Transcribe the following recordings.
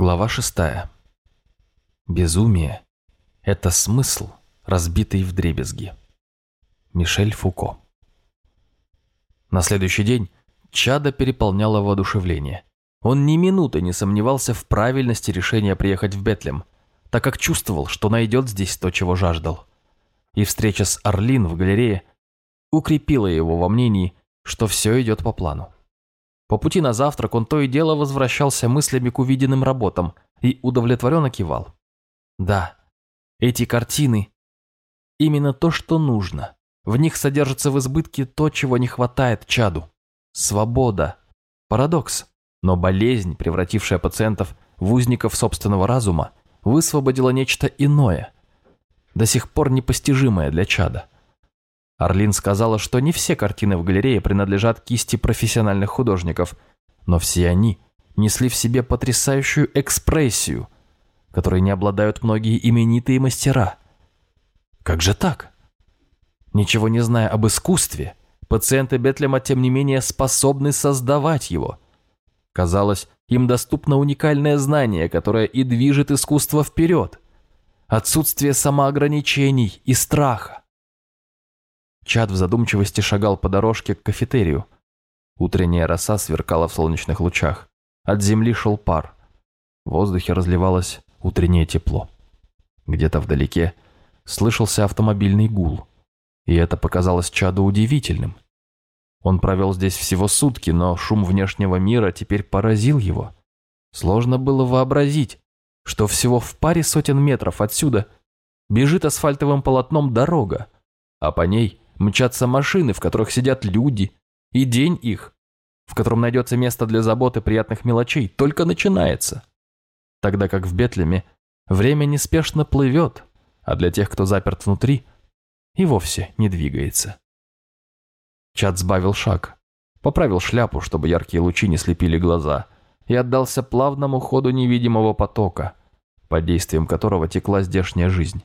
Глава шестая. Безумие – это смысл, разбитый в дребезги. Мишель Фуко. На следующий день Чада переполняло воодушевление. Он ни минуты не сомневался в правильности решения приехать в Бетлем, так как чувствовал, что найдет здесь то, чего жаждал. И встреча с Орлин в галерее укрепила его во мнении, что все идет по плану. По пути на завтрак он то и дело возвращался мыслями к увиденным работам и удовлетворенно кивал. Да, эти картины – именно то, что нужно. В них содержится в избытке то, чего не хватает чаду. Свобода. Парадокс. Но болезнь, превратившая пациентов в узников собственного разума, высвободила нечто иное, до сих пор непостижимое для чада – Орлин сказала, что не все картины в галерее принадлежат кисти профессиональных художников, но все они несли в себе потрясающую экспрессию, которой не обладают многие именитые мастера. Как же так? Ничего не зная об искусстве, пациенты Бетлема, тем не менее, способны создавать его. Казалось, им доступно уникальное знание, которое и движет искусство вперед. Отсутствие самоограничений и страха. Чад в задумчивости шагал по дорожке к кафетерию. Утренняя роса сверкала в солнечных лучах. От земли шел пар. В воздухе разливалось утреннее тепло. Где-то вдалеке слышался автомобильный гул. И это показалось Чаду удивительным. Он провел здесь всего сутки, но шум внешнего мира теперь поразил его. Сложно было вообразить, что всего в паре сотен метров отсюда бежит асфальтовым полотном дорога, а по ней мчатся машины, в которых сидят люди, и день их, в котором найдется место для заботы приятных мелочей, только начинается. Тогда как в Бетлеме время неспешно плывет, а для тех, кто заперт внутри, и вовсе не двигается. Чат сбавил шаг, поправил шляпу, чтобы яркие лучи не слепили глаза, и отдался плавному ходу невидимого потока, под действием которого текла здешняя жизнь.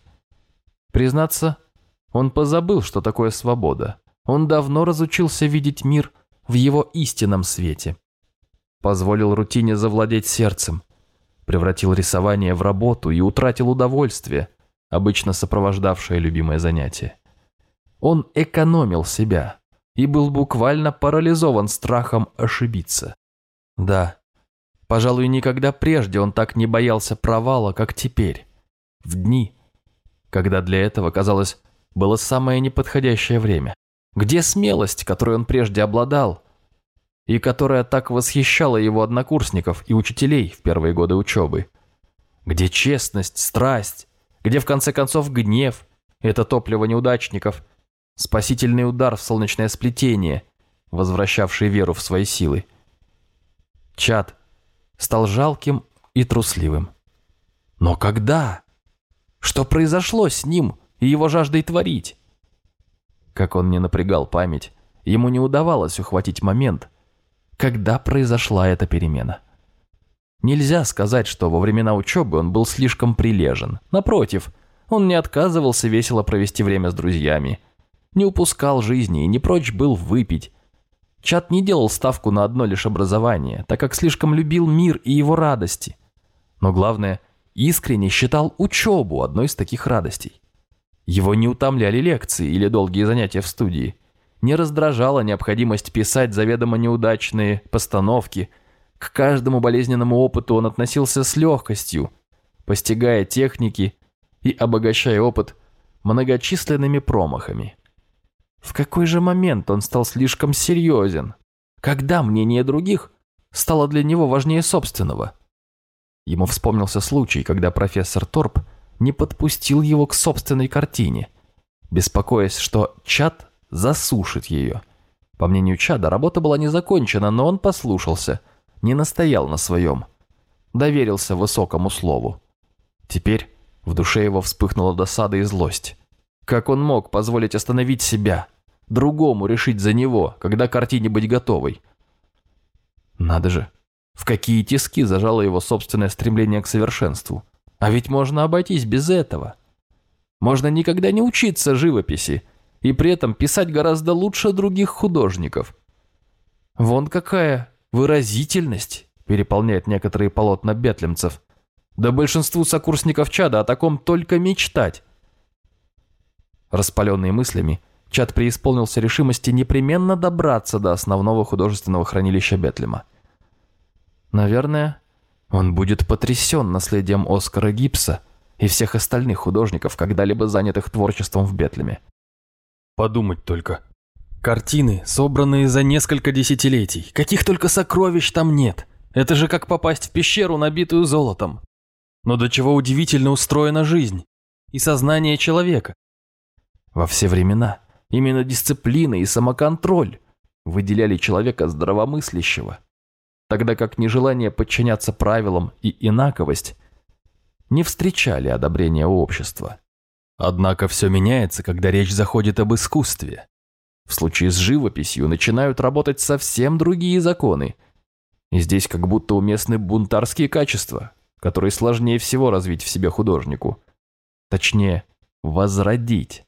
Признаться, он позабыл, что такое свобода. Он давно разучился видеть мир в его истинном свете. Позволил рутине завладеть сердцем. Превратил рисование в работу и утратил удовольствие, обычно сопровождавшее любимое занятие. Он экономил себя и был буквально парализован страхом ошибиться. Да, пожалуй, никогда прежде он так не боялся провала, как теперь. В дни, когда для этого казалось было самое неподходящее время. Где смелость, которой он прежде обладал, и которая так восхищала его однокурсников и учителей в первые годы учебы? Где честность, страсть, где в конце концов гнев, это топливо неудачников, спасительный удар в солнечное сплетение, возвращавший веру в свои силы? Чад стал жалким и трусливым. Но когда? Что произошло с ним? И его жаждой творить. Как он не напрягал память, ему не удавалось ухватить момент, когда произошла эта перемена. Нельзя сказать, что во времена учебы он был слишком прилежен. Напротив, он не отказывался весело провести время с друзьями, не упускал жизни и не прочь был выпить. Чат не делал ставку на одно лишь образование, так как слишком любил мир и его радости. Но главное, искренне считал учебу одной из таких радостей. Его не утомляли лекции или долгие занятия в студии. Не раздражала необходимость писать заведомо неудачные постановки. К каждому болезненному опыту он относился с легкостью, постигая техники и обогащая опыт многочисленными промахами. В какой же момент он стал слишком серьезен? Когда мнение других стало для него важнее собственного? Ему вспомнился случай, когда профессор Торп – не подпустил его к собственной картине, беспокоясь, что Чад засушит ее. По мнению Чада, работа была не закончена, но он послушался, не настоял на своем, доверился высокому слову. Теперь в душе его вспыхнула досада и злость. Как он мог позволить остановить себя, другому решить за него, когда картине быть готовой? Надо же, в какие тиски зажало его собственное стремление к совершенству. А ведь можно обойтись без этого. Можно никогда не учиться живописи и при этом писать гораздо лучше других художников. Вон какая выразительность переполняет некоторые полотна бетлемцев, Да большинству сокурсников чада о таком только мечтать. Распаленный мыслями, Чад преисполнился решимости непременно добраться до основного художественного хранилища Бетлема. Наверное, он будет потрясен наследием Оскара Гипса и всех остальных художников, когда-либо занятых творчеством в Бетлеме. Подумать только. Картины, собранные за несколько десятилетий. Каких только сокровищ там нет. Это же как попасть в пещеру, набитую золотом. Но до чего удивительно устроена жизнь и сознание человека. Во все времена именно дисциплина и самоконтроль выделяли человека здравомыслящего, тогда как нежелание подчиняться правилам и инаковость не встречали одобрения общества. Однако все меняется, когда речь заходит об искусстве. В случае с живописью начинают работать совсем другие законы. И здесь как будто уместны бунтарские качества, которые сложнее всего развить в себе художнику. Точнее, возродить,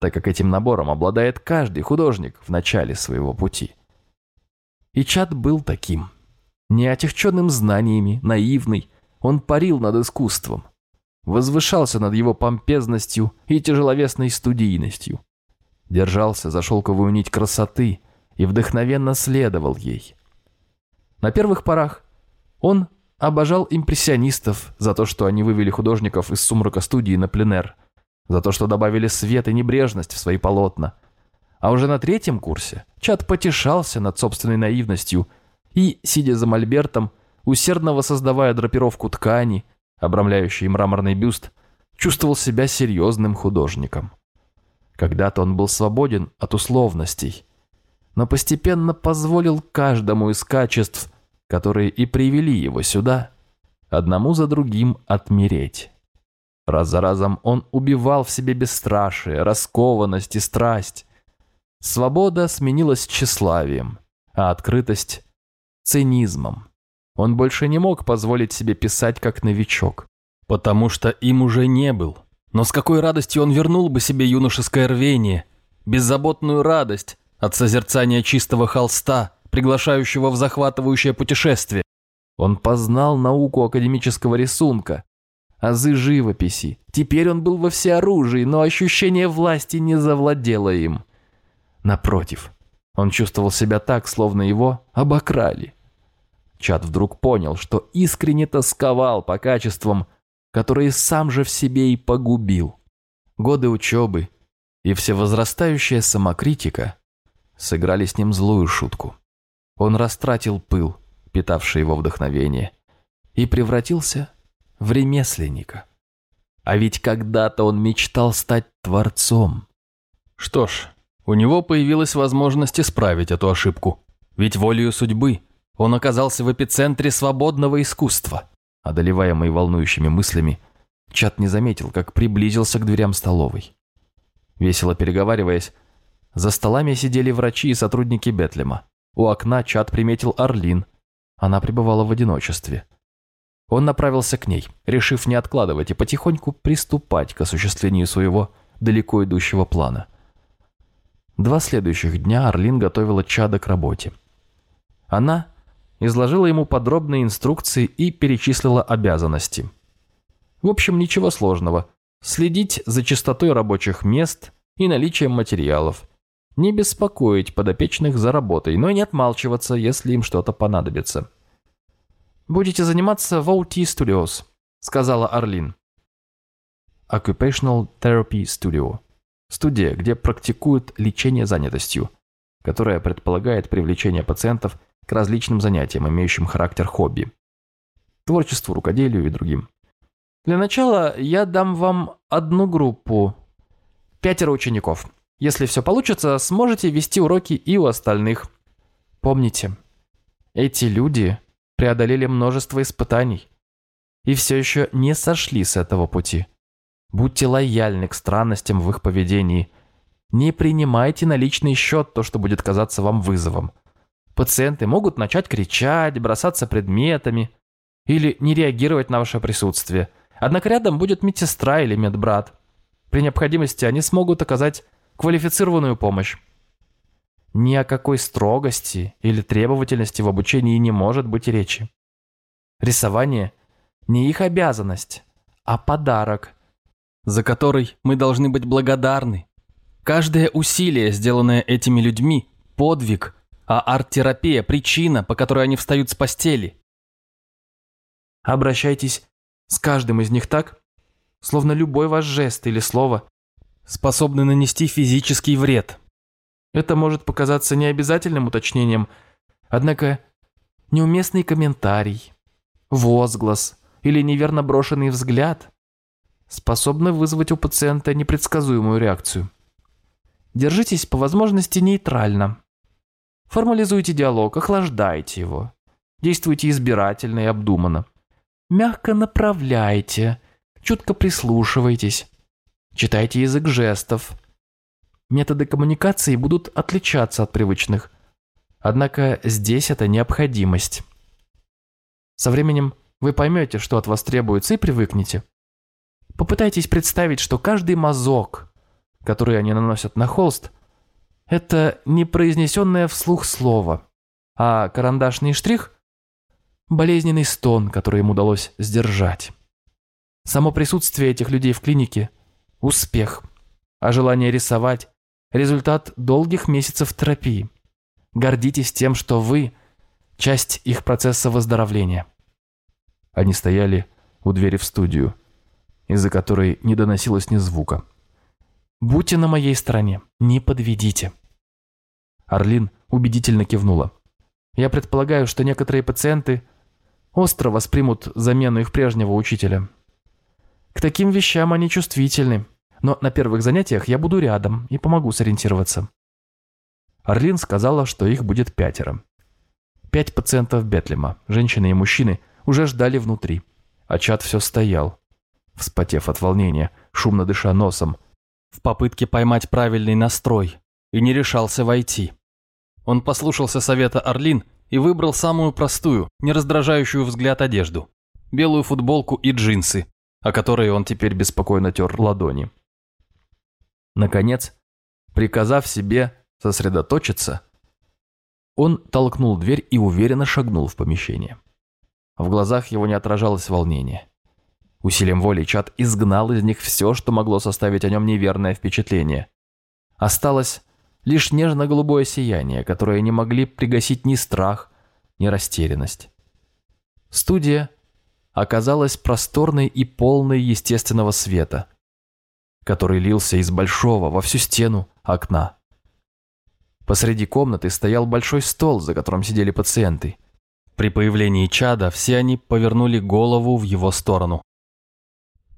так как этим набором обладает каждый художник в начале своего пути. И Чат был таким. Неотягченным знаниями, наивный, он парил над искусством, возвышался над его помпезностью и тяжеловесной студийностью, держался за шелковую нить красоты и вдохновенно следовал ей. На первых порах он обожал импрессионистов за то, что они вывели художников из сумрака студии на пленэр, за то, что добавили свет и небрежность в свои полотна. А уже на третьем курсе Чат потешался над собственной наивностью и, сидя за мольбертом, усердно воссоздавая драпировку ткани, обрамляющей мраморный бюст, чувствовал себя серьезным художником. Когда-то он был свободен от условностей, но постепенно позволил каждому из качеств, которые и привели его сюда, одному за другим отмереть. Раз за разом он убивал в себе бесстрашие, раскованность и страсть. Свобода сменилась тщеславием, а открытость – цинизмом. Он больше не мог позволить себе писать как новичок, потому что им уже не был. Но с какой радостью он вернул бы себе юношеское рвение, беззаботную радость от созерцания чистого холста, приглашающего в захватывающее путешествие. Он познал науку академического рисунка, азы живописи. Теперь он был во всеоружии, но ощущение власти не завладело им. Напротив, он чувствовал себя так, словно его обокрали. Чат вдруг понял, что искренне тосковал по качествам, которые сам же в себе и погубил. Годы учебы и всевозрастающая самокритика сыграли с ним злую шутку. Он растратил пыл, питавший его вдохновение, и превратился в ремесленника. А ведь когда-то он мечтал стать творцом. Что ж, у него появилась возможность исправить эту ошибку. Ведь волею судьбы он оказался в эпицентре свободного искусства. Одолеваемый волнующими мыслями, Чат не заметил, как приблизился к дверям столовой. Весело переговариваясь, за столами сидели врачи и сотрудники Бетлема. У окна Чат приметил Орлин. Она пребывала в одиночестве. Он направился к ней, решив не откладывать и потихоньку приступать к осуществлению своего далеко идущего плана. Два следующих дня Орлин готовила Чада к работе. Она изложила ему подробные инструкции и перечислила обязанности. В общем, ничего сложного. Следить за чистотой рабочих мест и наличием материалов. Не беспокоить подопечных за работой, но не отмалчиваться, если им что-то понадобится. «Будете заниматься в OT Studios», — сказала Арлин. Occupational Therapy Studio. Студия, где практикуют лечение занятостью, которая предполагает привлечение пациентов к различным занятиям, имеющим характер хобби. Творчеству, рукоделию и другим. Для начала я дам вам одну группу. Пятеро учеников. Если все получится, сможете вести уроки и у остальных. Помните, эти люди преодолели множество испытаний и все еще не сошли с этого пути. Будьте лояльны к странностям в их поведении. Не принимайте на личный счет то, что будет казаться вам вызовом. Пациенты могут начать кричать, бросаться предметами или не реагировать на ваше присутствие. Однако рядом будет медсестра или медбрат. При необходимости они смогут оказать квалифицированную помощь. Ни о какой строгости или требовательности в обучении не может быть речи. Рисование не их обязанность, а подарок, за который мы должны быть благодарны. Каждое усилие, сделанное этими людьми, подвиг, а арт-терапия – причина, по которой они встают с постели. Обращайтесь с каждым из них так, словно любой ваш жест или слово способны нанести физический вред. Это может показаться необязательным уточнением, однако неуместный комментарий, возглас или неверно брошенный взгляд способны вызвать у пациента непредсказуемую реакцию. Держитесь по возможности нейтрально. Формализуйте диалог, охлаждайте его. Действуйте избирательно и обдуманно. Мягко направляйте, чутко прислушивайтесь. Читайте язык жестов. Методы коммуникации будут отличаться от привычных. Однако здесь это необходимость. Со временем вы поймете, что от вас требуется, и привыкнете. Попытайтесь представить, что каждый мазок, который они наносят на холст, это не произнесенное вслух слово, а карандашный штрих – болезненный стон, который им удалось сдержать. Само присутствие этих людей в клинике – успех, а желание рисовать – результат долгих месяцев терапии. Гордитесь тем, что вы – часть их процесса выздоровления. Они стояли у двери в студию – из-за которой не доносилось ни звука. «Будьте на моей стороне, не подведите». Орлин убедительно кивнула. «Я предполагаю, что некоторые пациенты остро воспримут замену их прежнего учителя. К таким вещам они чувствительны, но на первых занятиях я буду рядом и помогу сориентироваться». Орлин сказала, что их будет пятеро. Пять пациентов Бетлема, женщины и мужчины, уже ждали внутри, а чат все стоял, вспотев от волнения, шумно дыша носом, в попытке поймать правильный настрой, и не решался войти. Он послушался совета Орлин и выбрал самую простую, не раздражающую взгляд одежду. Белую футболку и джинсы, о которые он теперь беспокойно тер ладони. Наконец, приказав себе сосредоточиться, он толкнул дверь и уверенно шагнул в помещение. В глазах его не отражалось волнение. Усилием воли Чат изгнал из них все, что могло составить о нем неверное впечатление. Осталось лишь нежно-голубое сияние, которое не могли пригасить ни страх, ни растерянность. Студия оказалась просторной и полной естественного света, который лился из большого во всю стену окна. Посреди комнаты стоял большой стол, за которым сидели пациенты. При появлении чада все они повернули голову в его сторону.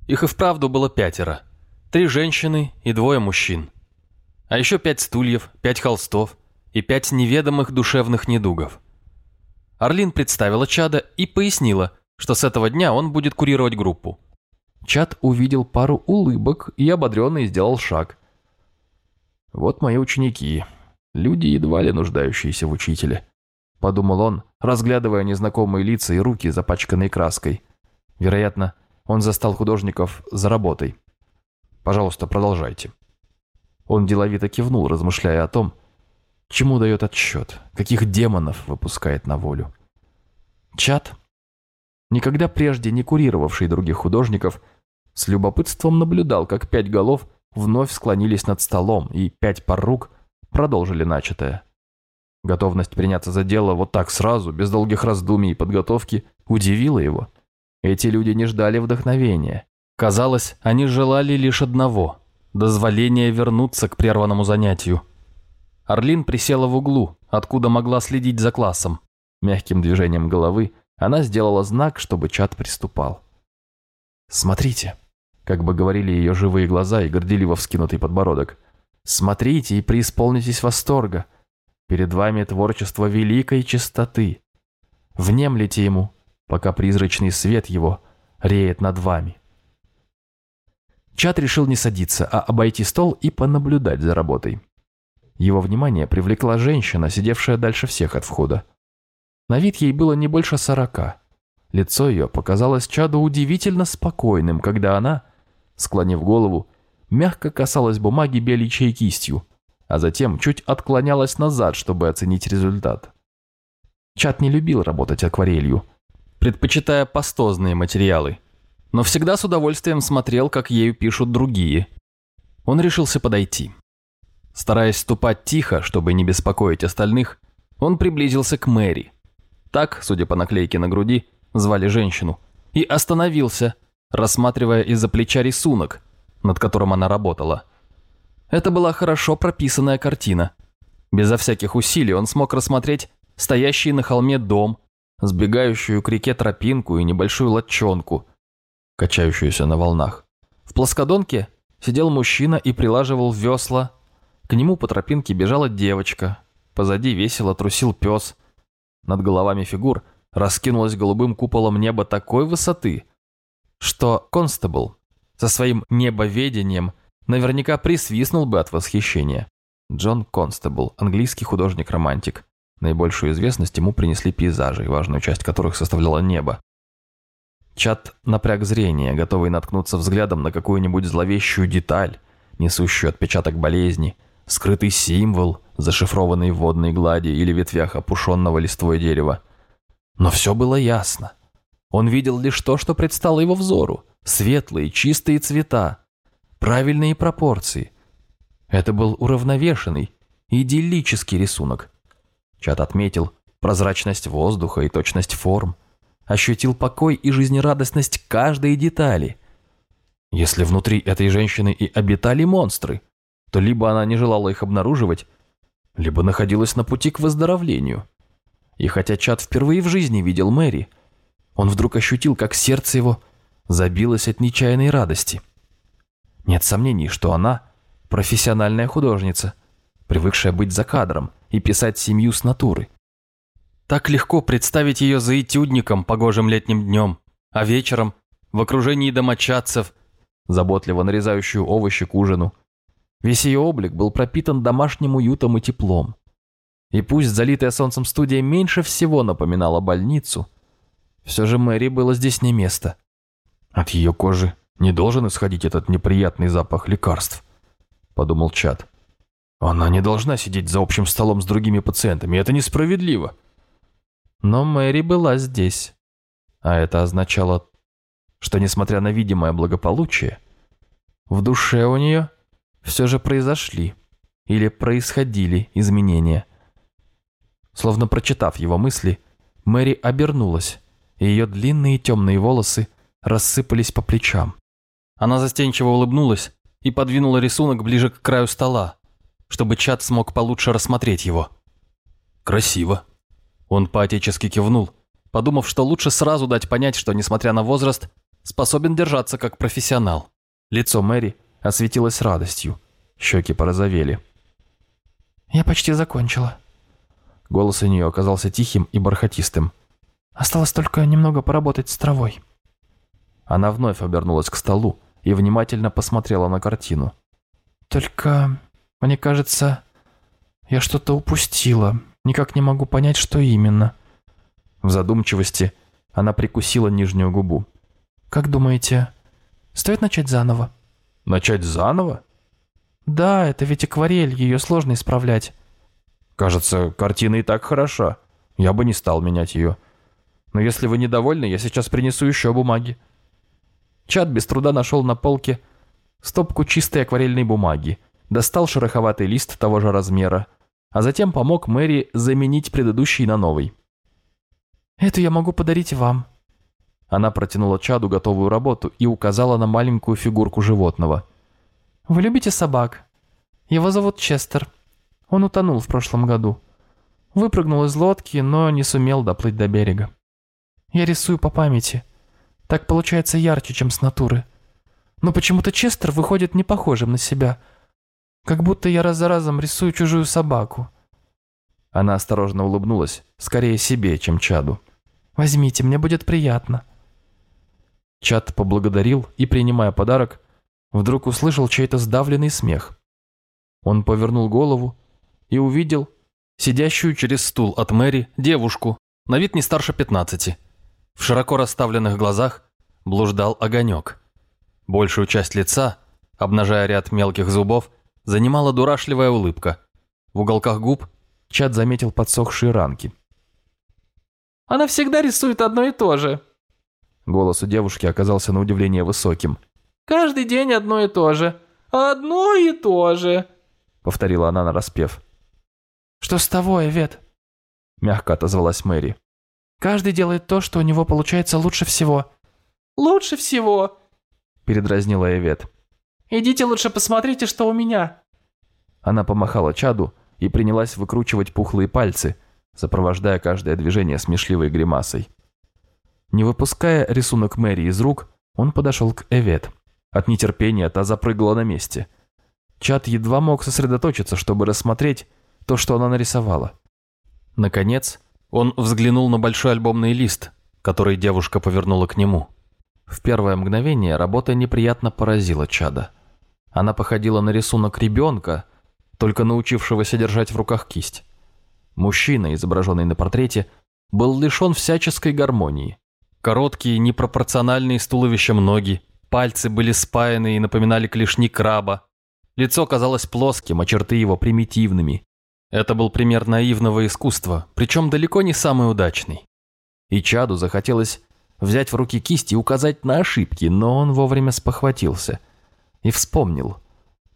Их и вправду было пятеро. Три женщины и двое мужчин. А еще пять стульев, пять холстов и пять неведомых душевных недугов. Орлин представила Чада и пояснила, что с этого дня он будет курировать группу. Чад увидел пару улыбок и ободренный сделал шаг. «Вот мои ученики, люди, едва ли нуждающиеся в учителе», – подумал он, разглядывая незнакомые лица и руки, запачканные краской. Вероятно, он застал художников за работой. «Пожалуйста, продолжайте». Он деловито кивнул, размышляя о том, чему дает отсчет, каких демонов выпускает на волю. Чат, никогда прежде не курировавший других художников, с любопытством наблюдал, как пять голов вновь склонились над столом, и пять пар рук продолжили начатое. Готовность приняться за дело вот так сразу, без долгих раздумий и подготовки, удивила его – эти люди не ждали вдохновения. Казалось, они желали лишь одного – дозволения вернуться к прерванному занятию. Орлин присела в углу, откуда могла следить за классом. Мягким движением головы она сделала знак, чтобы чат приступал. «Смотрите», – как бы говорили ее живые глаза и горделиво вскинутый подбородок. «Смотрите и преисполнитесь восторга. Перед вами творчество великой чистоты. Внемлите ему, пока призрачный свет его реет над вами. Чат решил не садиться, а обойти стол и понаблюдать за работой. Его внимание привлекла женщина, сидевшая дальше всех от входа. На вид ей было не больше сорока. Лицо ее показалось Чаду удивительно спокойным, когда она, склонив голову, мягко касалась бумаги беличьей кистью, а затем чуть отклонялась назад, чтобы оценить результат. Чат не любил работать акварелью, предпочитая пастозные материалы, но всегда с удовольствием смотрел, как ею пишут другие. Он решился подойти. Стараясь ступать тихо, чтобы не беспокоить остальных, он приблизился к Мэри. Так, судя по наклейке на груди, звали женщину, и остановился, рассматривая из-за плеча рисунок, над которым она работала. Это была хорошо прописанная картина. Безо всяких усилий он смог рассмотреть стоящий на холме дом, сбегающую к реке тропинку и небольшую лодчонку, качающуюся на волнах. В плоскодонке сидел мужчина и прилаживал весла. К нему по тропинке бежала девочка. Позади весело трусил пес. Над головами фигур раскинулось голубым куполом небо такой высоты, что Констебл со своим небоведением наверняка присвистнул бы от восхищения. Джон Констебл, английский художник-романтик. Наибольшую известность ему принесли пейзажи, важную часть которых составляло небо. Чат напряг зрение, готовый наткнуться взглядом на какую-нибудь зловещую деталь, несущую отпечаток болезни, скрытый символ, зашифрованный в водной глади или ветвях опушенного листвой дерева. Но все было ясно. Он видел лишь то, что предстало его взору. Светлые, чистые цвета, правильные пропорции. Это был уравновешенный, идиллический рисунок. Чат отметил прозрачность воздуха и точность форм, ощутил покой и жизнерадостность каждой детали. Если внутри этой женщины и обитали монстры, то либо она не желала их обнаруживать, либо находилась на пути к выздоровлению. И хотя Чат впервые в жизни видел Мэри, он вдруг ощутил, как сердце его забилось от нечаянной радости. Нет сомнений, что она профессиональная художница, привыкшая быть за кадром и писать семью с натуры. Так легко представить ее за этюдником погожим летним днем, а вечером в окружении домочадцев, заботливо нарезающую овощи к ужину. Весь ее облик был пропитан домашним уютом и теплом. И пусть залитая солнцем студия меньше всего напоминала больницу, все же Мэри было здесь не место. От ее кожи не должен исходить этот неприятный запах лекарств, подумал Чад. Она не должна сидеть за общим столом с другими пациентами, это несправедливо. Но Мэри была здесь. А это означало, что, несмотря на видимое благополучие, в душе у нее все же произошли или происходили изменения. Словно прочитав его мысли, Мэри обернулась, и ее длинные темные волосы рассыпались по плечам. Она застенчиво улыбнулась и подвинула рисунок ближе к краю стола, чтобы Чат смог получше рассмотреть его. «Красиво». Он поотечески кивнул, подумав, что лучше сразу дать понять, что, несмотря на возраст, способен держаться как профессионал. Лицо Мэри осветилось радостью, щеки порозовели. «Я почти закончила». Голос у нее оказался тихим и бархатистым. «Осталось только немного поработать с травой». Она вновь обернулась к столу и внимательно посмотрела на картину. «Только мне кажется, я что-то упустила. Никак не могу понять, что именно». В задумчивости она прикусила нижнюю губу. «Как думаете, стоит начать заново?» «Начать заново?» «Да, это ведь акварель, ее сложно исправлять». «Кажется, картина и так хороша. Я бы не стал менять ее. Но если вы недовольны, я сейчас принесу еще бумаги». Чат без труда нашел на полке стопку чистой акварельной бумаги, достал шероховатый лист того же размера, а затем помог Мэри заменить предыдущий на новый. «Эту я могу подарить вам». Она протянула Чаду готовую работу и указала на маленькую фигурку животного. «Вы любите собак? Его зовут Честер. Он утонул в прошлом году. Выпрыгнул из лодки, но не сумел доплыть до берега. Я рисую по памяти. Так получается ярче, чем с натуры. Но почему-то Честер выходит не похожим на себя, как будто я раз за разом рисую чужую собаку». Она осторожно улыбнулась, скорее себе, чем Чаду. «Возьмите, мне будет приятно». Чад поблагодарил и, принимая подарок, вдруг услышал чей-то сдавленный смех. Он повернул голову и увидел сидящую через стул от Мэри девушку, на вид не старше пятнадцати. В широко расставленных глазах блуждал огонек. Большую часть лица, обнажая ряд мелких зубов, занимала дурашливая улыбка. В уголках губ Чад заметил подсохшие ранки. Она всегда рисует одно и то же». Голос у девушки оказался на удивление высоким. «Каждый день одно и то же. Одно и то же», — повторила она нараспев. «Что с того, Эвет?» — мягко отозвалась Мэри. «Каждый делает то, что у него получается лучше всего». «Лучше всего?» — передразнила Эвет. «Идите лучше посмотрите, что у меня». Она помахала чаду и принялась выкручивать пухлые пальцы, сопровождая каждое движение смешливой гримасой. Не выпуская рисунок Мэри из рук, он подошел к Эвет. От нетерпения та запрыгала на месте. Чад едва мог сосредоточиться, чтобы рассмотреть то, что она нарисовала. Наконец, он взглянул на большой альбомный лист, который девушка повернула к нему. В первое мгновение работа неприятно поразила Чада. Она походила на рисунок ребенка, только научившегося держать в руках кисть. Мужчина, изображенный на портрете, был лишен всяческой гармонии. Короткие, непропорциональные с туловищем ноги, пальцы были спаяны и напоминали клешни краба. Лицо казалось плоским, а черты его примитивными. Это был пример наивного искусства, причем далеко не самый удачный. И Чаду захотелось взять в руки кисть и указать на ошибки, но он вовремя спохватился и вспомнил,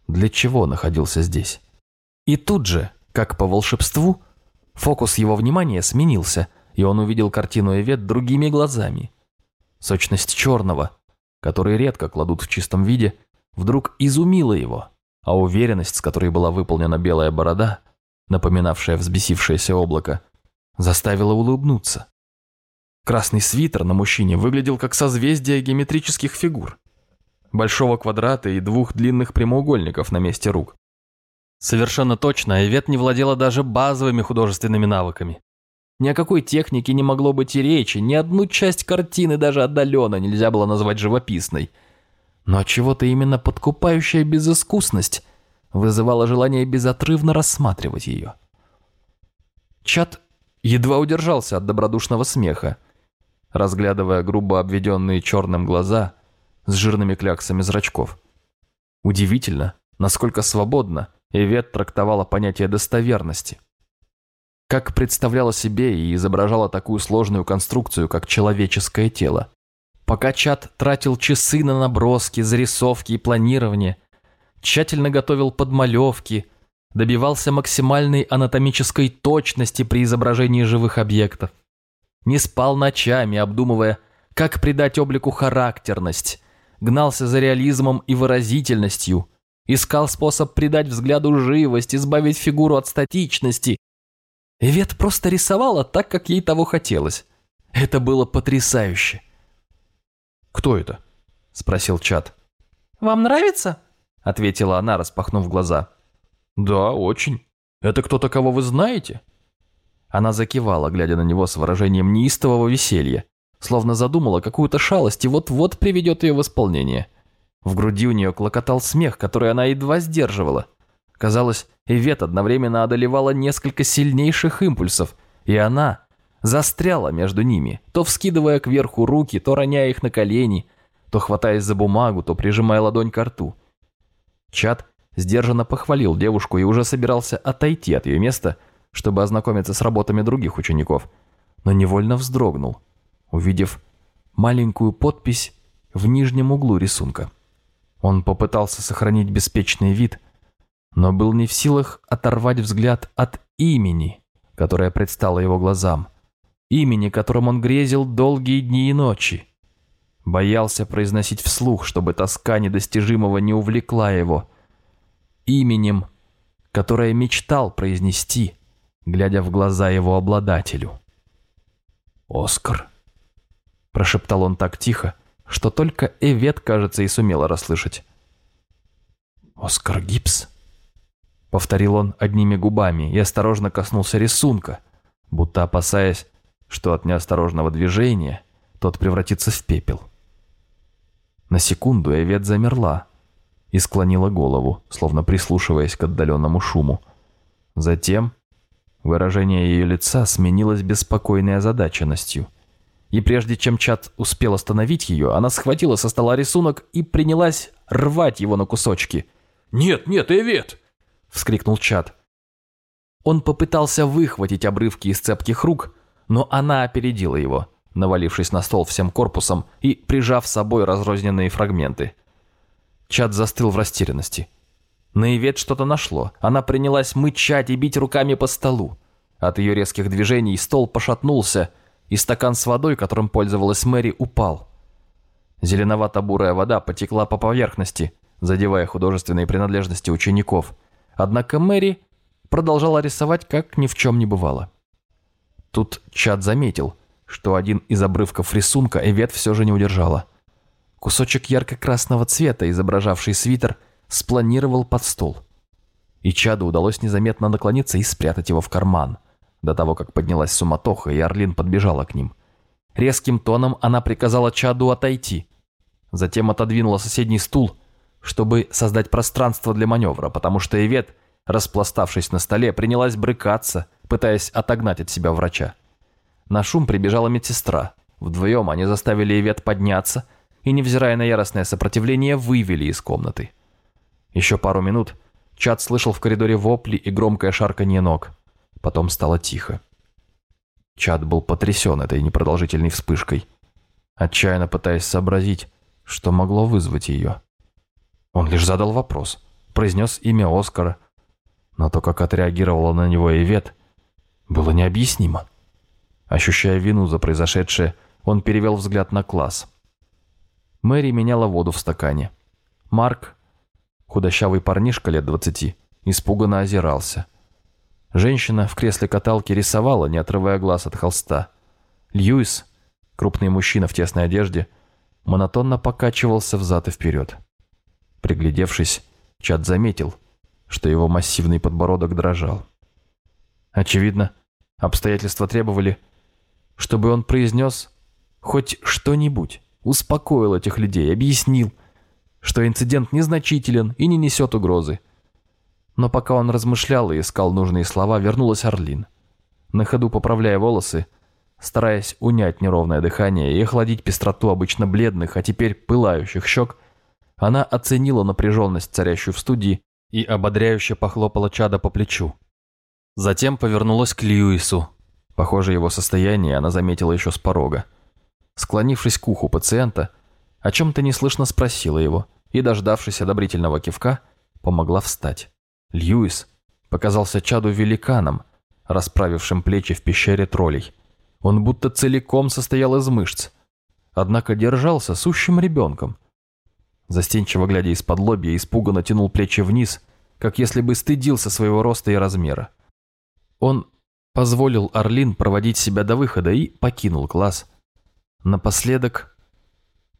для чего находился здесь. И тут же, как по волшебству, фокус его внимания сменился, и он увидел картину Эвет другими глазами. Сочность черного, который редко кладут в чистом виде, вдруг изумила его, а уверенность, с которой была выполнена белая борода, напоминавшая взбесившееся облако, заставила улыбнуться. Красный свитер на мужчине выглядел как созвездие геометрических фигур. Большого квадрата и двух длинных прямоугольников на месте рук. Совершенно точно, Эвет не владела даже базовыми художественными навыками. Ни о какой технике не могло быть и речи, ни одну часть картины даже отдаленно нельзя было назвать живописной. Но чего-то именно подкупающая безыскусность вызывала желание безотрывно рассматривать ее. Чат едва удержался от добродушного смеха, разглядывая грубо обведенные черным глаза с жирными кляксами зрачков. Удивительно, насколько свободно Ивет трактовала понятие достоверности. Как представляла себе и изображала такую сложную конструкцию, как человеческое тело. Пока Чат тратил часы на наброски, зарисовки и планирование, тщательно готовил подмалевки, добивался максимальной анатомической точности при изображении живых объектов. Не спал ночами, обдумывая, как придать облику характерность, гнался за реализмом и выразительностью – Искал способ придать взгляду живость, избавить фигуру от статичности. Ивет просто рисовала так, как ей того хотелось. Это было потрясающе. «Кто это?» – спросил Чат. «Вам нравится?» – ответила она, распахнув глаза. «Да, очень. Это кто-то, кого вы знаете?» Она закивала, глядя на него с выражением неистового веселья, словно задумала какую-то шалость и вот-вот приведет ее в исполнение. В груди у нее клокотал смех, который она едва сдерживала. Казалось, Ивет одновременно одолевала несколько сильнейших импульсов, и она застряла между ними, то вскидывая кверху руки, то роняя их на колени, то хватаясь за бумагу, то прижимая ладонь к рту. Чат сдержанно похвалил девушку и уже собирался отойти от ее места, чтобы ознакомиться с работами других учеников, но невольно вздрогнул, увидев маленькую подпись в нижнем углу рисунка. Он попытался сохранить беспечный вид, но был не в силах оторвать взгляд от имени, которое предстало его глазам, имени, которым он грезил долгие дни и ночи. Боялся произносить вслух, чтобы тоска недостижимого не увлекла его. Именем, которое мечтал произнести, глядя в глаза его обладателю. «Оскар», – прошептал он так тихо, что только Эвет, кажется, и сумела расслышать. «Оскар Гипс?» — повторил он одними губами и осторожно коснулся рисунка, будто опасаясь, что от неосторожного движения тот превратится в пепел. На секунду Эвет замерла и склонила голову, словно прислушиваясь к отдаленному шуму. Затем выражение ее лица сменилось беспокойной озадаченностью и прежде чем Чат успел остановить ее, она схватила со стола рисунок и принялась рвать его на кусочки. «Нет, нет, Эвет!» – вскрикнул Чат. Он попытался выхватить обрывки из цепких рук, но она опередила его, навалившись на стол всем корпусом и прижав с собой разрозненные фрагменты. Чад застыл в растерянности. На Ивет что-то нашло. Она принялась мычать и бить руками по столу. От ее резких движений стол пошатнулся, и стакан с водой, которым пользовалась Мэри, упал. Зеленовато-бурая вода потекла по поверхности, задевая художественные принадлежности учеников. Однако Мэри продолжала рисовать, как ни в чем не бывало. Тут Чад заметил, что один из обрывков рисунка Эвет все же не удержала. Кусочек ярко-красного цвета, изображавший свитер, спланировал под стол. И Чаду удалось незаметно наклониться и спрятать его в карман, до того, как поднялась суматоха, и Орлин подбежала к ним. Резким тоном она приказала Чаду отойти. Затем отодвинула соседний стул, чтобы создать пространство для маневра, потому что Ивет, распластавшись на столе, принялась брыкаться, пытаясь отогнать от себя врача. На шум прибежала медсестра. Вдвоем они заставили Ивет подняться и, невзирая на яростное сопротивление, вывели из комнаты. Еще пару минут Чат слышал в коридоре вопли и громкое шарканье ног. Потом стало тихо. Чат был потрясен этой непродолжительной вспышкой, отчаянно пытаясь сообразить, что могло вызвать ее. Он лишь задал вопрос, произнес имя Оскара, но то, как отреагировала на него Ивет, было необъяснимо. Ощущая вину за произошедшее, он перевел взгляд на класс. Мэри меняла воду в стакане. Марк, худощавый парнишка лет двадцати, испуганно озирался. Женщина в кресле каталки рисовала, не отрывая глаз от холста. Льюис, крупный мужчина в тесной одежде, монотонно покачивался взад и вперед. Приглядевшись, Чад заметил, что его массивный подбородок дрожал. Очевидно, обстоятельства требовали, чтобы он произнес хоть что-нибудь, успокоил этих людей, объяснил, что инцидент незначителен и не несет угрозы. Но пока он размышлял и искал нужные слова, вернулась Орлин. На ходу поправляя волосы, стараясь унять неровное дыхание и охладить пестроту обычно бледных, а теперь пылающих щек, она оценила напряженность, царящую в студии, и ободряюще похлопала Чада по плечу. Затем повернулась к Льюису, Похоже, его состояние она заметила еще с порога. Склонившись к уху пациента, о чем-то неслышно спросила его и, дождавшись одобрительного кивка, помогла встать. Льюис показался чаду великаном, расправившим плечи в пещере троллей. Он будто целиком состоял из мышц, однако держался сущим ребенком. Застенчиво глядя из-под лобья, испуганно тянул плечи вниз, как если бы стыдился своего роста и размера. Он позволил Орлин проводить себя до выхода и покинул класс, напоследок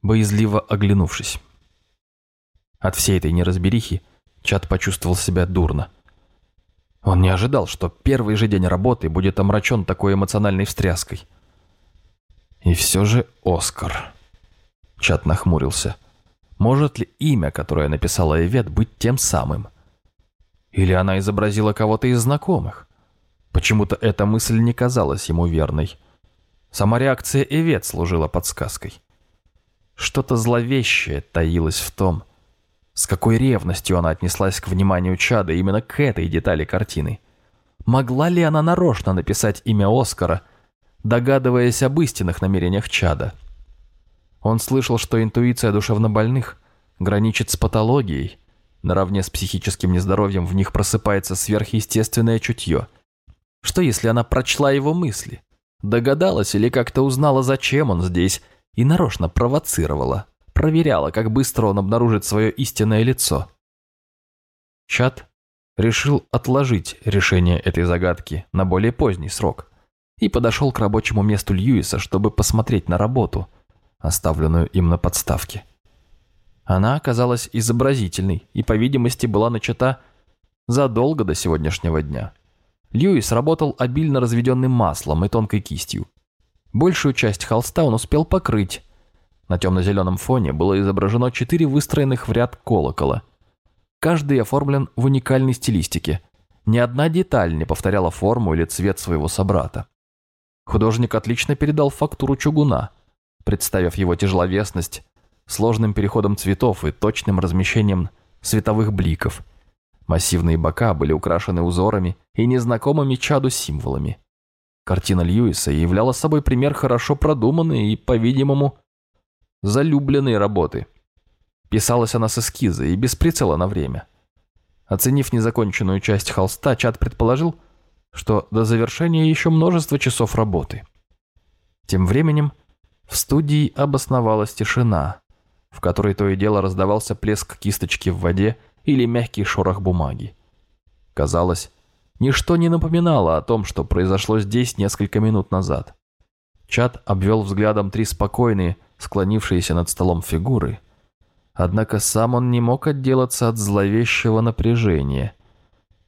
боязливо оглянувшись. От всей этой неразберихи Чат почувствовал себя дурно. Он не ожидал, что первый же день работы будет омрачен такой эмоциональной встряской. И все же Оскар. Чат нахмурился. Может ли имя, которое написала Эвет, быть тем самым? Или она изобразила кого-то из знакомых? Почему-то эта мысль не казалась ему верной. Сама реакция Эвет служила подсказкой. Что-то зловещее таилось в том, с какой ревностью она отнеслась к вниманию Чада именно к этой детали картины. Могла ли она нарочно написать имя Оскара, догадываясь об истинных намерениях Чада? Он слышал, что интуиция душевнобольных граничит с патологией, наравне с психическим нездоровьем в них просыпается сверхъестественное чутье – что если она прочла его мысли? Догадалась или как-то узнала, зачем он здесь, и нарочно провоцировала, проверяла, как быстро он обнаружит свое истинное лицо. Чат решил отложить решение этой загадки на более поздний срок и подошел к рабочему месту Льюиса, чтобы посмотреть на работу, оставленную им на подставке. Она оказалась изобразительной и, по видимости, была начата задолго до сегодняшнего дня. Льюис работал обильно разведенным маслом и тонкой кистью. Большую часть холста он успел покрыть. На темно-зеленом фоне было изображено четыре выстроенных в ряд колокола. Каждый оформлен в уникальной стилистике. Ни одна деталь не повторяла форму или цвет своего собрата. Художник отлично передал фактуру чугуна, представив его тяжеловесность сложным переходом цветов и точным размещением световых бликов – Массивные бока были украшены узорами и незнакомыми чаду символами. Картина Льюиса являла собой пример хорошо продуманной и, по-видимому, залюбленной работы. Писалась она с эскиза и без прицела на время. Оценив незаконченную часть холста, Чад предположил, что до завершения еще множество часов работы. Тем временем в студии обосновалась тишина, в которой то и дело раздавался плеск кисточки в воде или мягкий шорох бумаги. Казалось, ничто не напоминало о том, что произошло здесь несколько минут назад. Чат обвел взглядом три спокойные, склонившиеся над столом фигуры. Однако сам он не мог отделаться от зловещего напряжения,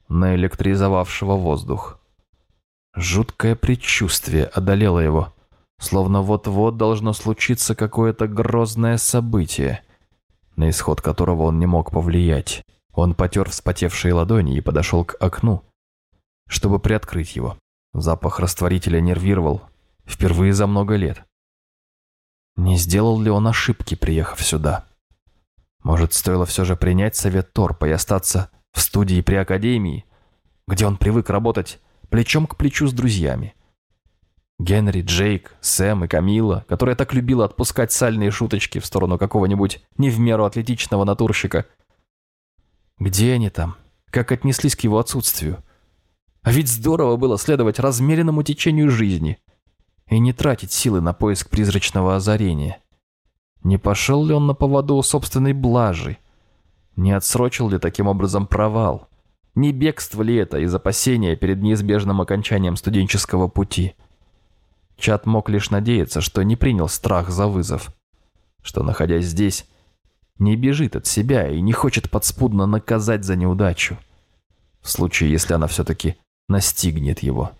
наэлектризовавшего воздух. Жуткое предчувствие одолело его, словно вот-вот должно случиться какое-то грозное событие, на исход которого он не мог повлиять. Он потер вспотевшие ладони и подошел к окну, чтобы приоткрыть его. Запах растворителя нервировал впервые за много лет. Не сделал ли он ошибки, приехав сюда? Может, стоило все же принять совет Торпа и остаться в студии при Академии, где он привык работать плечом к плечу с друзьями. Генри, Джейк, Сэм и Камила, которая так любила отпускать сальные шуточки в сторону какого-нибудь не в меру атлетичного натурщика. Где они там? Как отнеслись к его отсутствию? А ведь здорово было следовать размеренному течению жизни и не тратить силы на поиск призрачного озарения. Не пошел ли он на поводу у собственной блажи? Не отсрочил ли таким образом провал? Не бегство ли это из опасения перед неизбежным окончанием студенческого пути? Чат мог лишь надеяться, что не принял страх за вызов, что, находясь здесь, не бежит от себя и не хочет подспудно наказать за неудачу, в случае, если она все-таки настигнет его.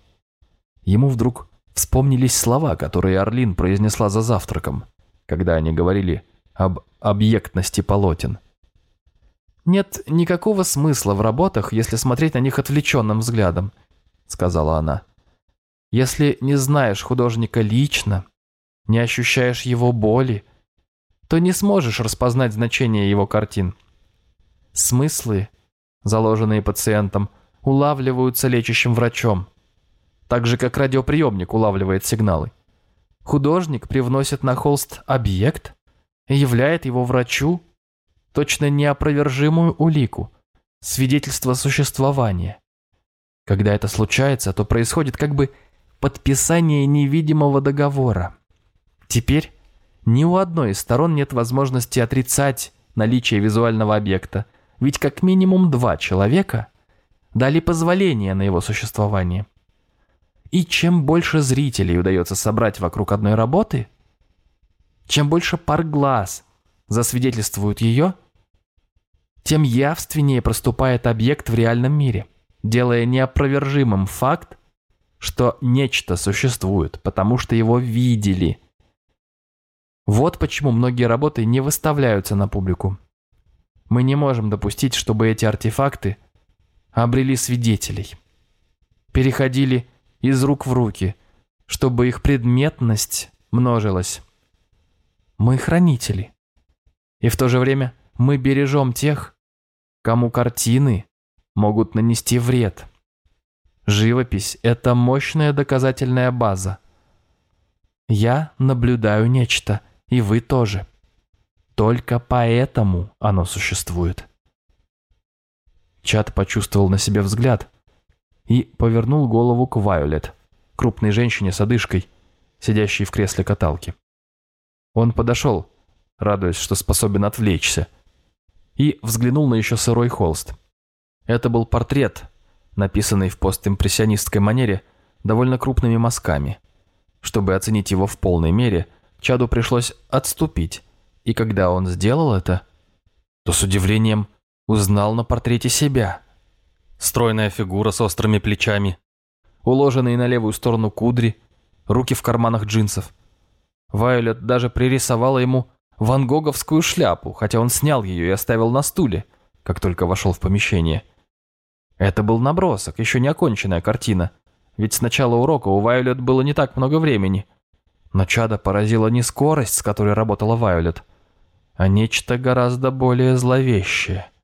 Ему вдруг вспомнились слова, которые Орлин произнесла за завтраком, когда они говорили об объектности полотен. «Нет никакого смысла в работах, если смотреть на них отвлеченным взглядом», — сказала она. «Если не знаешь художника лично, не ощущаешь его боли, то не сможешь распознать значение его картин. Смыслы, заложенные пациентом, улавливаются лечащим врачом, так же, как радиоприемник улавливает сигналы. Художник привносит на холст объект и являет его врачу точно неопровержимую улику, свидетельство существования. Когда это случается, то происходит как бы подписание невидимого договора. Теперь ни у одной из сторон нет возможности отрицать наличие визуального объекта, ведь как минимум два человека дали позволение на его существование. И чем больше зрителей удается собрать вокруг одной работы, чем больше пар глаз засвидетельствуют ее, тем явственнее проступает объект в реальном мире, делая неопровержимым факт, что нечто существует, потому что его видели. Вот почему многие работы не выставляются на публику. Мы не можем допустить, чтобы эти артефакты обрели свидетелей, переходили из рук в руки, чтобы их предметность множилась. Мы хранители. И в то же время мы бережем тех, кому картины могут нанести вред. Живопись – это мощная доказательная база. Я наблюдаю нечто, и вы тоже. Только поэтому оно существует. Чат почувствовал на себе взгляд – и повернул голову к Вайолет, крупной женщине с одышкой, сидящей в кресле каталки. Он подошел, радуясь, что способен отвлечься, и взглянул на еще сырой холст. Это был портрет, написанный в постимпрессионистской манере довольно крупными мазками. Чтобы оценить его в полной мере, Чаду пришлось отступить, и когда он сделал это, то с удивлением узнал на портрете себя – Стройная фигура с острыми плечами, уложенные на левую сторону кудри, руки в карманах джинсов. Вайолет даже пририсовала ему ван гоговскую шляпу, хотя он снял ее и оставил на стуле, как только вошел в помещение. Это был набросок, еще не оконченная картина, ведь с начала урока у Вайолет было не так много времени. Но чада поразила не скорость, с которой работала Вайолет, а нечто гораздо более зловещее –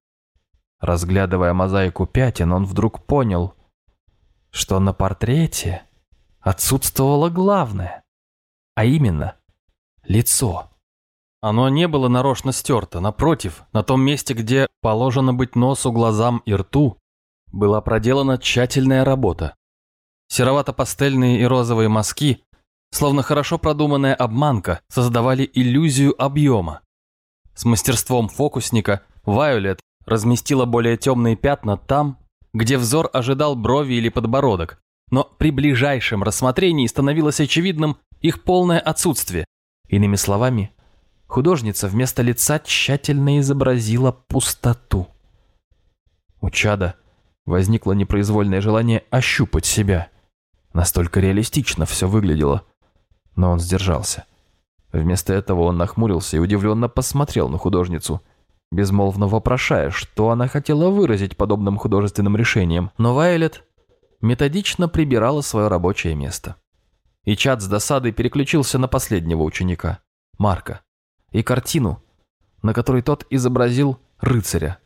Разглядывая мозаику пятен, он вдруг понял, что на портрете отсутствовало главное, а именно лицо. Оно не было нарочно стерто, напротив, на том месте, где положено быть носу, глазам и рту, была проделана тщательная работа. Серовато-пастельные и розовые мазки, словно хорошо продуманная обманка, создавали иллюзию объема. С мастерством фокусника Вайолет разместила более темные пятна там, где взор ожидал брови или подбородок, но при ближайшем рассмотрении становилось очевидным их полное отсутствие. Иными словами, художница вместо лица тщательно изобразила пустоту. У чада возникло непроизвольное желание ощупать себя. Настолько реалистично все выглядело. Но он сдержался. Вместо этого он нахмурился и удивленно посмотрел на художницу, безмолвно вопрошая, что она хотела выразить подобным художественным решением. Но Вайлет методично прибирала свое рабочее место. И Чад с досадой переключился на последнего ученика, Марка, и картину, на которой тот изобразил рыцаря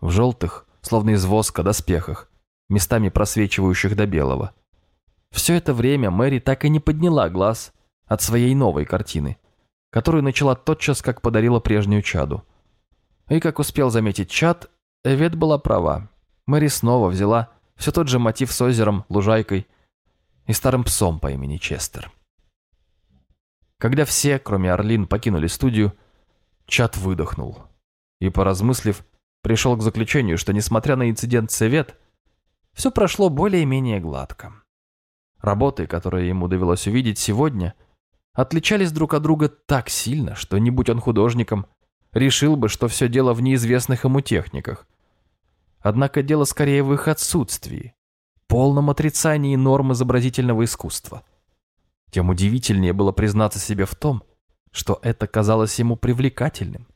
в желтых, словно из воска, доспехах, местами просвечивающих до белого. Все это время Мэри так и не подняла глаз от своей новой картины, которую начала тотчас, как подарила прежнюю Чаду. И, как успел заметить Чад, Эвет была права. Мэри снова взяла все тот же мотив с озером, лужайкой и старым псом по имени Честер. Когда все, кроме Орлин, покинули студию, Чат выдохнул и, поразмыслив, пришел к заключению, что, несмотря на инцидент Совет, все прошло более-менее гладко. Работы, которые ему довелось увидеть сегодня, отличались друг от друга так сильно, что, не будь он художником, решил бы, что все дело в неизвестных ему техниках. Однако дело скорее в их отсутствии, полном отрицании норм изобразительного искусства. Тем удивительнее было признаться себе в том, что это казалось ему привлекательным.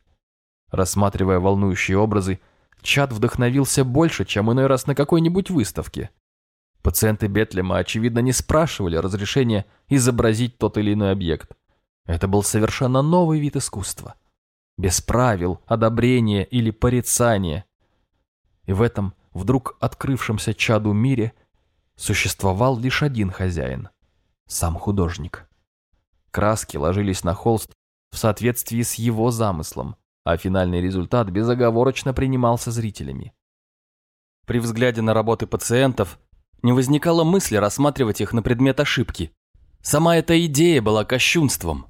Рассматривая волнующие образы, Чад вдохновился больше, чем иной раз на какой-нибудь выставке. Пациенты Бетлема, очевидно, не спрашивали разрешения изобразить тот или иной объект. Это был совершенно новый вид искусства. Без правил, одобрения или порицания. И в этом вдруг открывшемся чаду мире существовал лишь один хозяин – сам художник. Краски ложились на холст в соответствии с его замыслом, а финальный результат безоговорочно принимался зрителями. При взгляде на работы пациентов не возникало мысли рассматривать их на предмет ошибки. Сама эта идея была кощунством.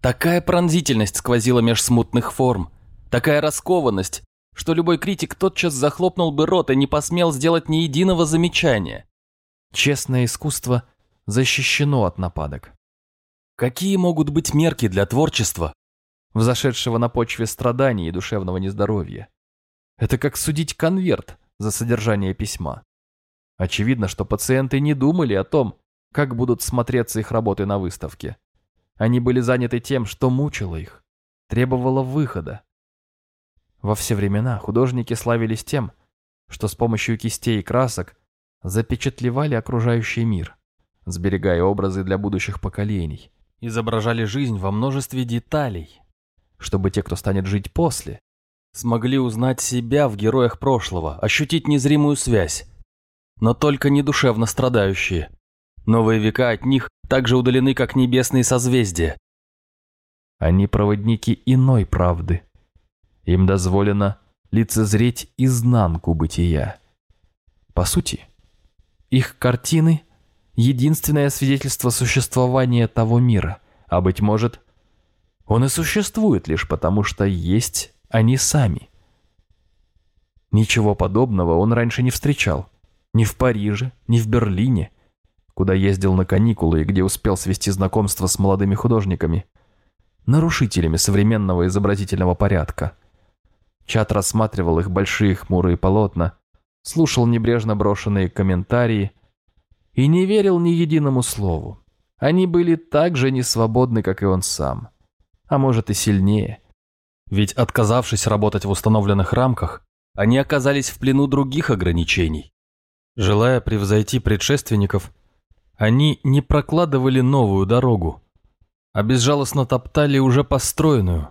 Такая пронзительность сквозила меж смутных форм, такая раскованность, что любой критик тотчас захлопнул бы рот и не посмел сделать ни единого замечания. Честное искусство защищено от нападок. Какие могут быть мерки для творчества, взошедшего на почве страданий и душевного нездоровья. Это как судить конверт за содержание письма. Очевидно, что пациенты не думали о том, как будут смотреться их работы на выставке. Они были заняты тем, что мучило их, требовало выхода. Во все времена художники славились тем, что с помощью кистей и красок запечатлевали окружающий мир, сберегая образы для будущих поколений, изображали жизнь во множестве деталей, чтобы те, кто станет жить после, смогли узнать себя в героях прошлого, ощутить незримую связь. Но только не душевно страдающие. Новые века от них так же удалены, как небесные созвездия. Они проводники иной правды. Им дозволено лицезреть изнанку бытия. По сути, их картины – единственное свидетельство существования того мира, а, быть может, он и существует лишь потому, что есть они сами. Ничего подобного он раньше не встречал. Ни в Париже, ни в Берлине, куда ездил на каникулы и где успел свести знакомство с молодыми художниками, нарушителями современного изобразительного порядка. Чат рассматривал их большие хмурые полотна, слушал небрежно брошенные комментарии и не верил ни единому слову. Они были так же несвободны, как и он сам а может и сильнее. Ведь отказавшись работать в установленных рамках, они оказались в плену других ограничений. Желая превзойти предшественников, они не прокладывали новую дорогу, а безжалостно топтали уже построенную.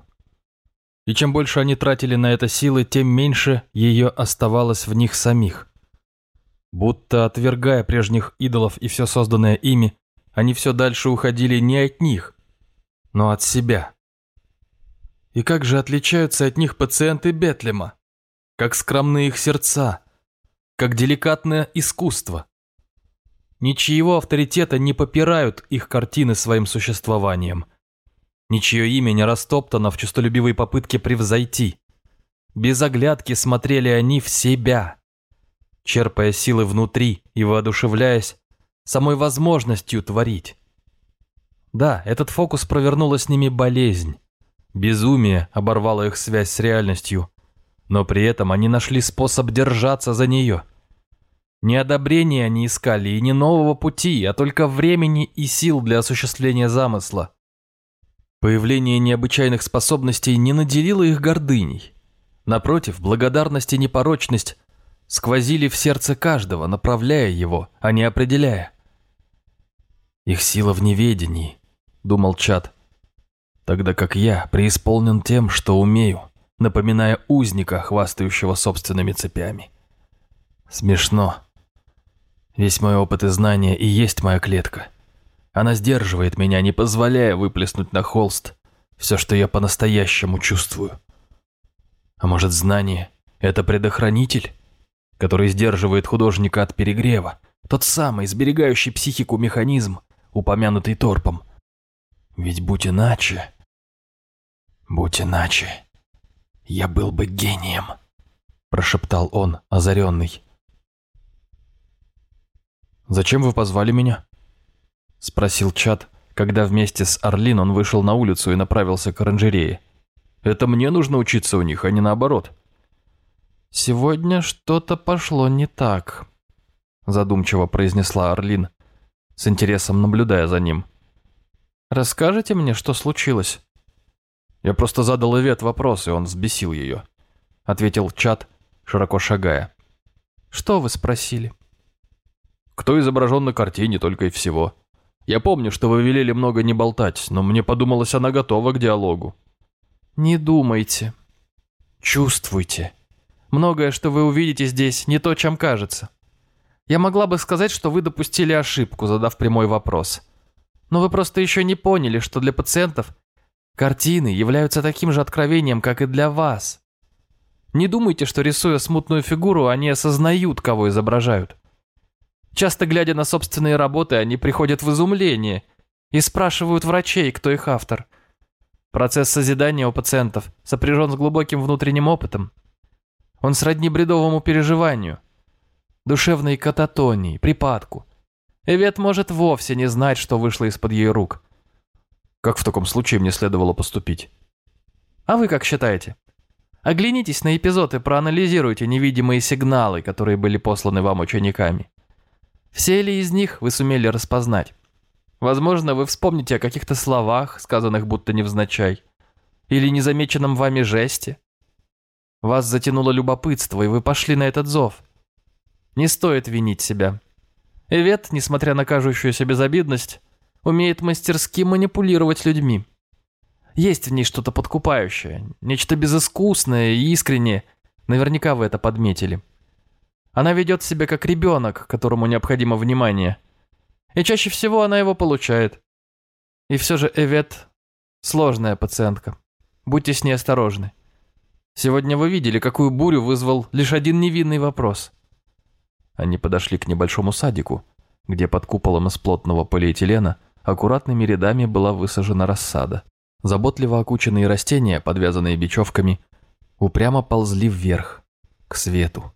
И чем больше они тратили на это силы, тем меньше ее оставалось в них самих. Будто отвергая прежних идолов и все созданное ими, они все дальше уходили не от них, но от себя. И как же отличаются от них пациенты Бетлема? Как скромны их сердца, как деликатное искусство. Ничьего авторитета не попирают их картины своим существованием. Ничье имя не растоптано в честолюбивой попытке превзойти. Без оглядки смотрели они в себя, черпая силы внутри и воодушевляясь самой возможностью творить. Да, этот фокус провернула с ними болезнь. Безумие оборвало их связь с реальностью, но при этом они нашли способ держаться за нее – не одобрения они искали и не нового пути, а только времени и сил для осуществления замысла. Появление необычайных способностей не наделило их гордыней. Напротив, благодарность и непорочность сквозили в сердце каждого, направляя его, а не определяя. «Их сила в неведении», — думал Чад, «тогда как я преисполнен тем, что умею, напоминая узника, хвастающего собственными цепями». Смешно. Весь мой опыт и знания и есть моя клетка. Она сдерживает меня, не позволяя выплеснуть на холст все, что я по-настоящему чувствую. А может, знание – это предохранитель, который сдерживает художника от перегрева, тот самый, сберегающий психику механизм, упомянутый торпом. Ведь будь иначе... Будь иначе, я был бы гением, прошептал он, озаренный. «Зачем вы позвали меня?» – спросил Чат, когда вместе с Орлин он вышел на улицу и направился к оранжерее. «Это мне нужно учиться у них, а не наоборот». «Сегодня что-то пошло не так», – задумчиво произнесла Орлин, с интересом наблюдая за ним. «Расскажите мне, что случилось?» «Я просто задал Ивет вопрос, и он взбесил ее», – ответил Чат, широко шагая. «Что вы спросили?» Кто изображен на картине, только и всего. Я помню, что вы велели много не болтать, но мне подумалось, она готова к диалогу. Не думайте. Чувствуйте. Многое, что вы увидите здесь, не то, чем кажется. Я могла бы сказать, что вы допустили ошибку, задав прямой вопрос. Но вы просто еще не поняли, что для пациентов картины являются таким же откровением, как и для вас. Не думайте, что рисуя смутную фигуру, они осознают, кого изображают. Часто глядя на собственные работы, они приходят в изумление и спрашивают врачей, кто их автор. Процесс созидания у пациентов сопряжен с глубоким внутренним опытом. Он сродни бредовому переживанию, душевной кататонии, припадку. Эвет может вовсе не знать, что вышло из-под ее рук. Как в таком случае мне следовало поступить? А вы как считаете? Оглянитесь на эпизод и проанализируйте невидимые сигналы, которые были посланы вам учениками. Все ли из них вы сумели распознать? Возможно, вы вспомните о каких-то словах, сказанных будто невзначай, или незамеченном вами жесте. Вас затянуло любопытство, и вы пошли на этот зов. Не стоит винить себя. Эвет, несмотря на кажущуюся безобидность, умеет мастерски манипулировать людьми. Есть в ней что-то подкупающее, нечто безыскусное и искреннее. Наверняка вы это подметили. Она ведет себя как ребенок, которому необходимо внимание. И чаще всего она его получает. И все же Эвет – сложная пациентка. Будьте с ней осторожны. Сегодня вы видели, какую бурю вызвал лишь один невинный вопрос. Они подошли к небольшому садику, где под куполом из плотного полиэтилена аккуратными рядами была высажена рассада. Заботливо окученные растения, подвязанные бечевками, упрямо ползли вверх, к свету.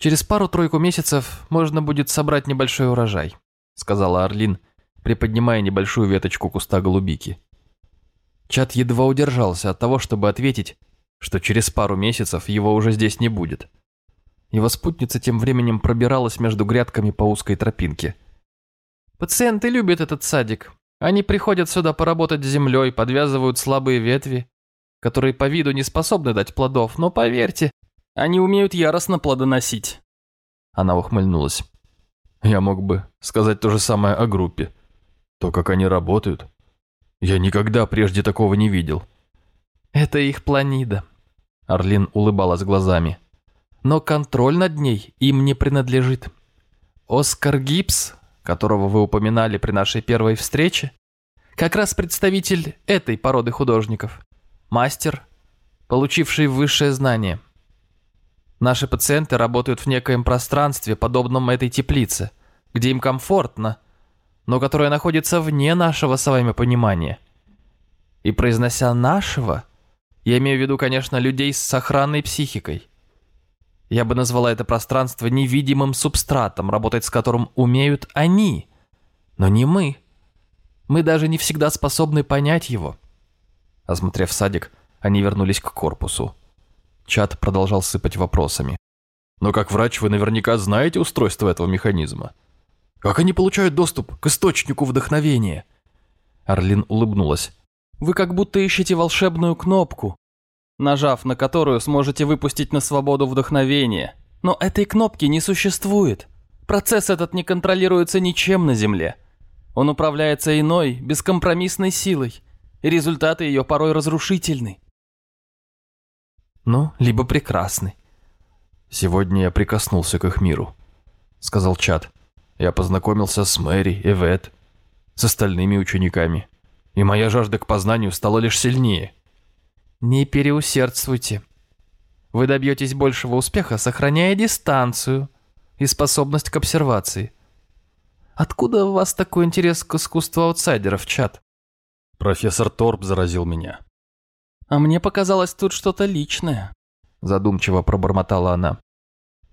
«Через пару-тройку месяцев можно будет собрать небольшой урожай», сказала Орлин, приподнимая небольшую веточку куста голубики. Чат едва удержался от того, чтобы ответить, что через пару месяцев его уже здесь не будет. Его спутница тем временем пробиралась между грядками по узкой тропинке. «Пациенты любят этот садик. Они приходят сюда поработать с землей, подвязывают слабые ветви, которые по виду не способны дать плодов, но поверьте, они умеют яростно плодоносить». Она ухмыльнулась. «Я мог бы сказать то же самое о группе. То, как они работают. Я никогда прежде такого не видел». «Это их планида», — Орлин улыбалась глазами. «Но контроль над ней им не принадлежит. Оскар Гибс которого вы упоминали при нашей первой встрече, как раз представитель этой породы художников. Мастер, получивший высшее знание. Наши пациенты работают в некоем пространстве, подобном этой теплице, где им комфортно, но которое находится вне нашего с вами понимания. И произнося «нашего», я имею в виду, конечно, людей с сохранной психикой. Я бы назвала это пространство невидимым субстратом, работать с которым умеют они, но не мы. Мы даже не всегда способны понять его. Осмотрев садик, они вернулись к корпусу. Чат продолжал сыпать вопросами. «Но как врач вы наверняка знаете устройство этого механизма. Как они получают доступ к источнику вдохновения?» Орлин улыбнулась. «Вы как будто ищете волшебную кнопку, нажав на которую сможете выпустить на свободу вдохновение. Но этой кнопки не существует. Процесс этот не контролируется ничем на Земле. Он управляется иной, бескомпромиссной силой, и результаты ее порой разрушительны. Ну, либо прекрасны. «Сегодня я прикоснулся к их миру», — сказал Чат. «Я познакомился с Мэри, Эвет, с остальными учениками, и моя жажда к познанию стала лишь сильнее». Не переусердствуйте. Вы добьетесь большего успеха, сохраняя дистанцию и способность к обсервации. Откуда у вас такой интерес к искусству аутсайдеров, чат? Профессор Торп заразил меня. А мне показалось тут что-то личное, задумчиво пробормотала она.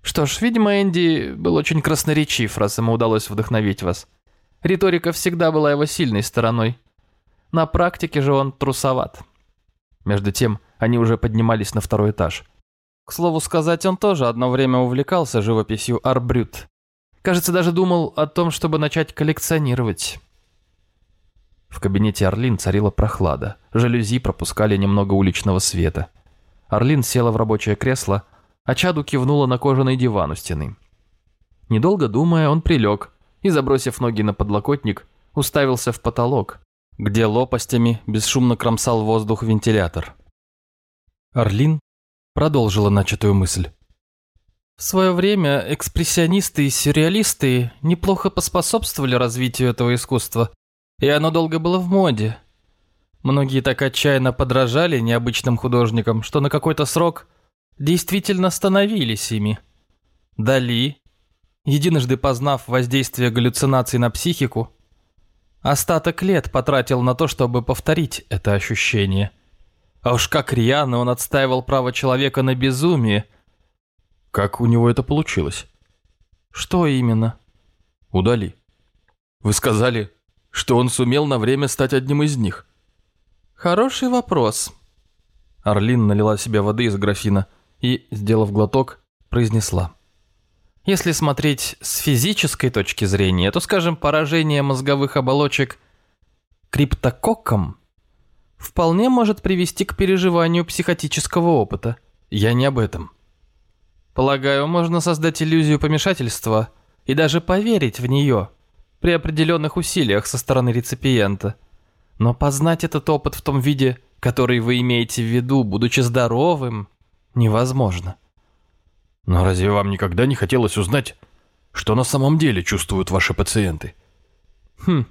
Что ж, видимо, Энди был очень красноречив, раз ему удалось вдохновить вас. Риторика всегда была его сильной стороной. На практике же он трусоват. Между тем, они уже поднимались на второй этаж. К слову сказать, он тоже одно время увлекался живописью Арбрют. Кажется, даже думал о том, чтобы начать коллекционировать. В кабинете Орлин царила прохлада. Жалюзи пропускали немного уличного света. Орлин села в рабочее кресло, а Чаду кивнула на кожаный диван у стены. Недолго думая, он прилег и, забросив ноги на подлокотник, уставился в потолок, где лопастями бесшумно кромсал воздух вентилятор. Орлин продолжила начатую мысль. В свое время экспрессионисты и сюрреалисты неплохо поспособствовали развитию этого искусства, и оно долго было в моде. Многие так отчаянно подражали необычным художникам, что на какой-то срок действительно становились ими. Дали, единожды познав воздействие галлюцинаций на психику, Остаток лет потратил на то, чтобы повторить это ощущение. А уж как рьяно он отстаивал право человека на безумие. Как у него это получилось? Что именно? Удали. Вы сказали, что он сумел на время стать одним из них. Хороший вопрос. Орлин налила себе воды из графина и, сделав глоток, произнесла. Если смотреть с физической точки зрения, то, скажем, поражение мозговых оболочек криптококком вполне может привести к переживанию психотического опыта. Я не об этом. Полагаю, можно создать иллюзию помешательства и даже поверить в нее при определенных усилиях со стороны реципиента. Но познать этот опыт в том виде, который вы имеете в виду, будучи здоровым, невозможно. Но разве вам никогда не хотелось узнать, что на самом деле чувствуют ваши пациенты? Хм,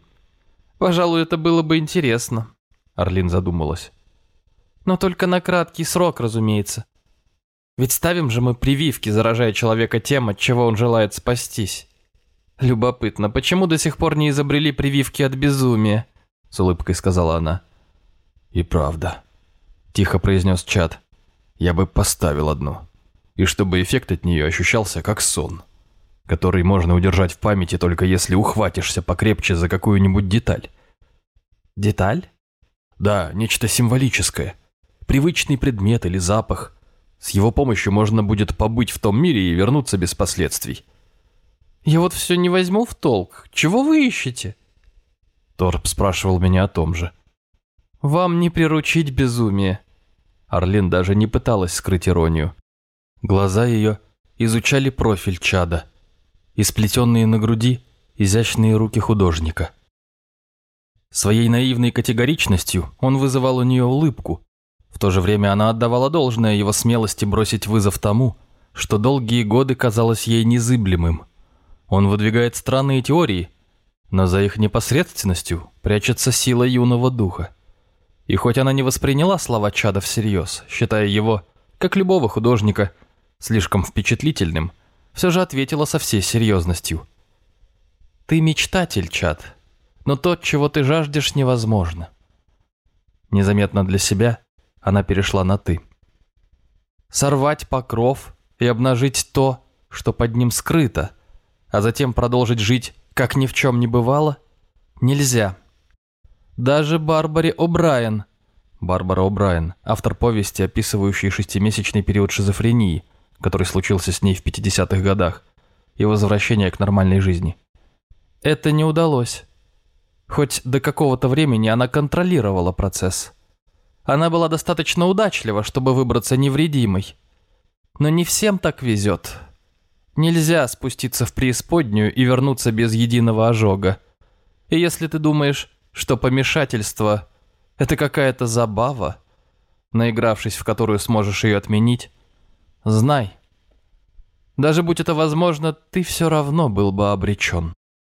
пожалуй, это было бы интересно, Орлин задумалась. Но только на краткий срок, разумеется. Ведь ставим же мы прививки, заражая человека тем, от чего он желает спастись. Любопытно, почему до сих пор не изобрели прививки от безумия? С улыбкой сказала она. И правда, тихо произнес Чад. Я бы поставил одну и чтобы эффект от нее ощущался как сон, который можно удержать в памяти только если ухватишься покрепче за какую-нибудь деталь. Деталь? Да, нечто символическое. Привычный предмет или запах. С его помощью можно будет побыть в том мире и вернуться без последствий. Я вот все не возьму в толк. Чего вы ищете? Торп спрашивал меня о том же. Вам не приручить безумие. Орлин даже не пыталась скрыть иронию. Глаза ее изучали профиль чада и сплетенные на груди изящные руки художника. Своей наивной категоричностью он вызывал у нее улыбку. В то же время она отдавала должное его смелости бросить вызов тому, что долгие годы казалось ей незыблемым. Он выдвигает странные теории, Но за их непосредственностью прячется сила юного духа. И хоть она не восприняла слова Чада всерьез, считая его, как любого художника, слишком впечатлительным, все же ответила со всей серьезностью. «Ты мечтатель, Чад, но то, чего ты жаждешь, невозможно». Незаметно для себя она перешла на «ты». Сорвать покров и обнажить то, что под ним скрыто, а затем продолжить жить, как ни в чем не бывало, нельзя. Даже Барбаре О'Брайен, Барбара О'Брайен, автор повести, описывающей шестимесячный период шизофрении, который случился с ней в 50-х годах, и возвращение к нормальной жизни. Это не удалось. Хоть до какого-то времени она контролировала процесс. Она была достаточно удачлива, чтобы выбраться невредимой. Но не всем так везет. Нельзя спуститься в преисподнюю и вернуться без единого ожога. И если ты думаешь, что помешательство – это какая-то забава, наигравшись в которую сможешь ее отменить, знай, даже будь это возможно, ты все равно был бы обречен.